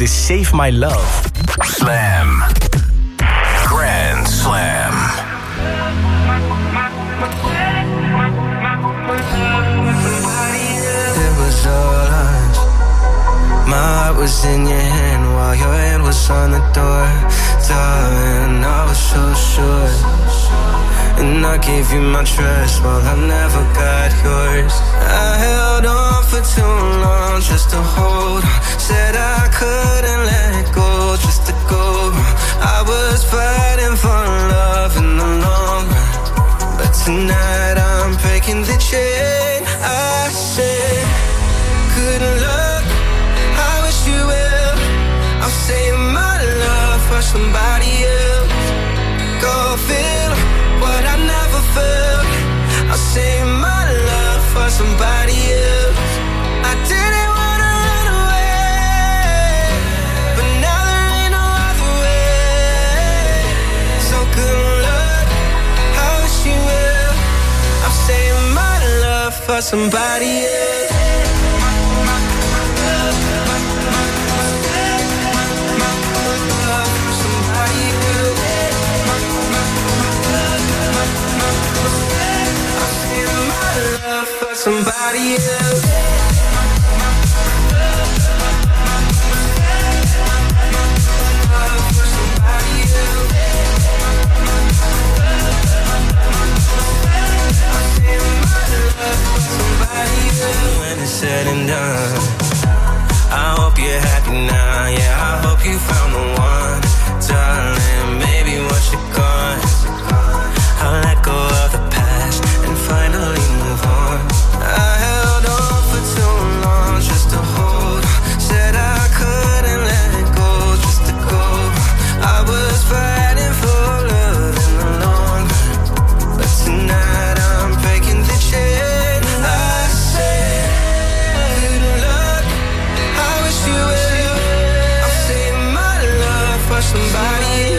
Dit is Save My Love. Slam. Grand Slam. It was all us. My heart was in your hand while your hand was on the door. Darling, I was so sure. And I gave you my trust while I never got yours. I held on for too long just to hold on. Said I couldn't let go just to go. I was fighting for love in the long run. But tonight I'm breaking the chain. I said, Good luck. I wish you well. I'll save my love for somebody else. For somebody else. Somebody else. You're happy now. Yeah, I hope you found the one, somebody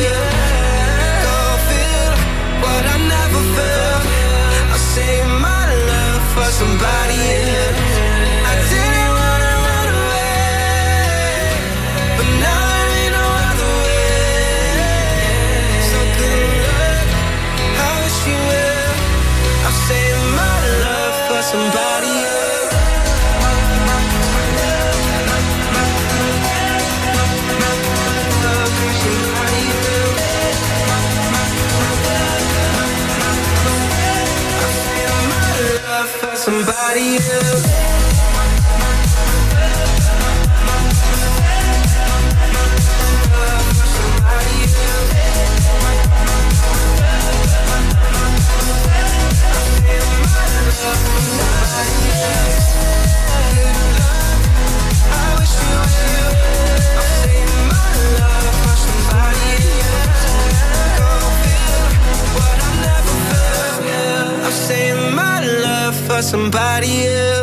Somebody else. Somebody else.